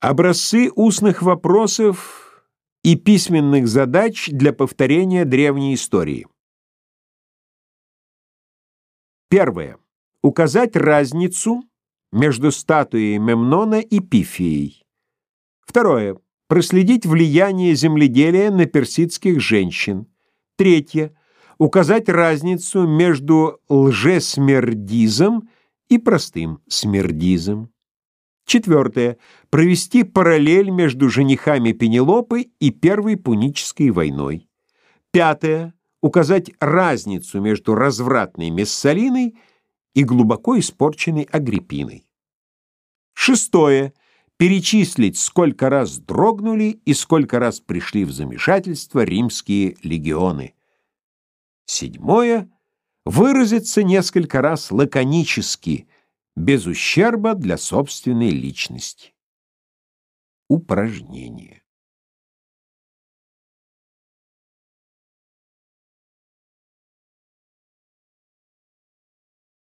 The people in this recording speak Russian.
Образцы устных вопросов и письменных задач для повторения древней истории. Первое. Указать разницу между статуей Мемнона и Пифией. Второе. Проследить влияние земледелия на персидских женщин. Третье. Указать разницу между лжесмердизом и простым смердизом. Четвертое. Провести параллель между женихами Пенелопы и Первой Пунической войной. Пятое. Указать разницу между развратной Мессалиной и глубоко испорченной Агриппиной. Шестое. Перечислить, сколько раз дрогнули и сколько раз пришли в замешательство римские легионы. Седьмое. Выразиться несколько раз лаконически – без ущерба для собственной личности. Упражнение.